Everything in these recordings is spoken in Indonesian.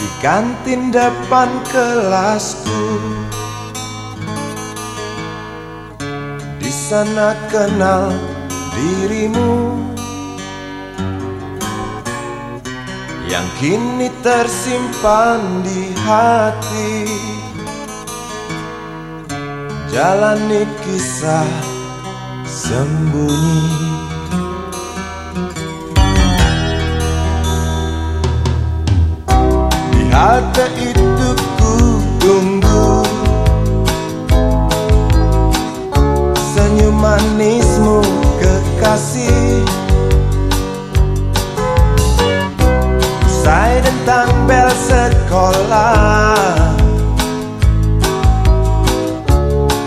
Di kantin depan kelasku Di sana kenal dirimu. Yang kini tersimpan di hati. Jalani kisah sembunyi. Halte itu ku tunggu. Senyum manismu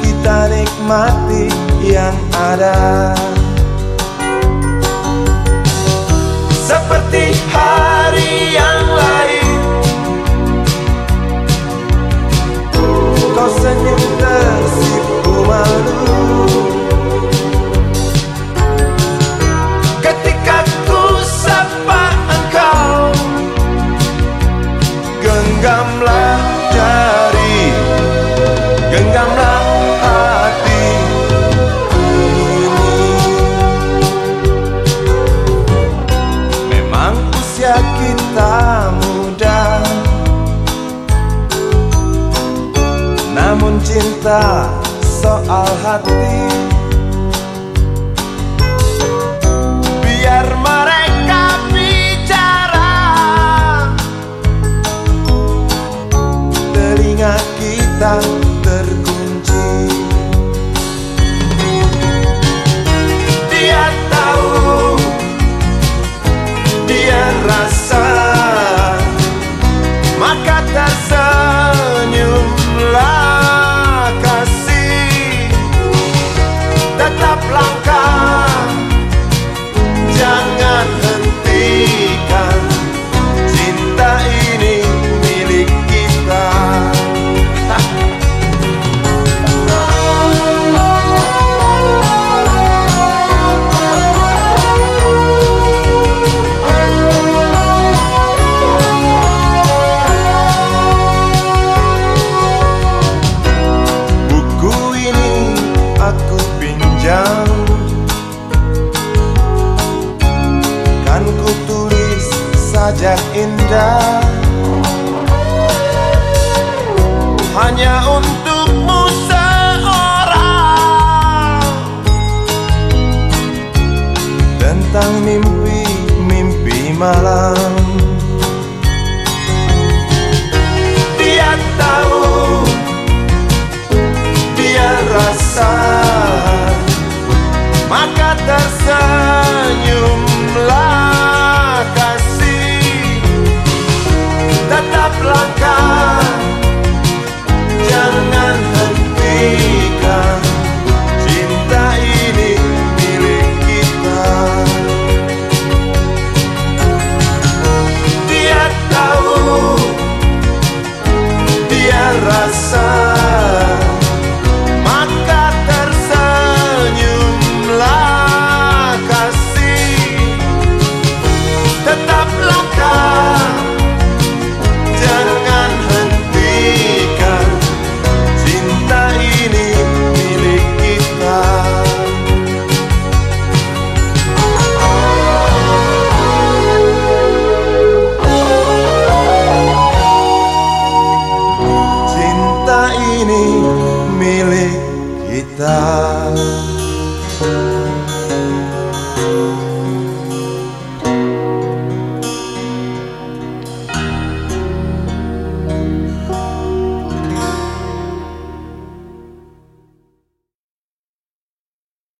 Kita nikmati yang ada Namun cinta soal hati placa. indah. Hanya untukmu seorang. Tentang mimpi-mimpi malam. guitarra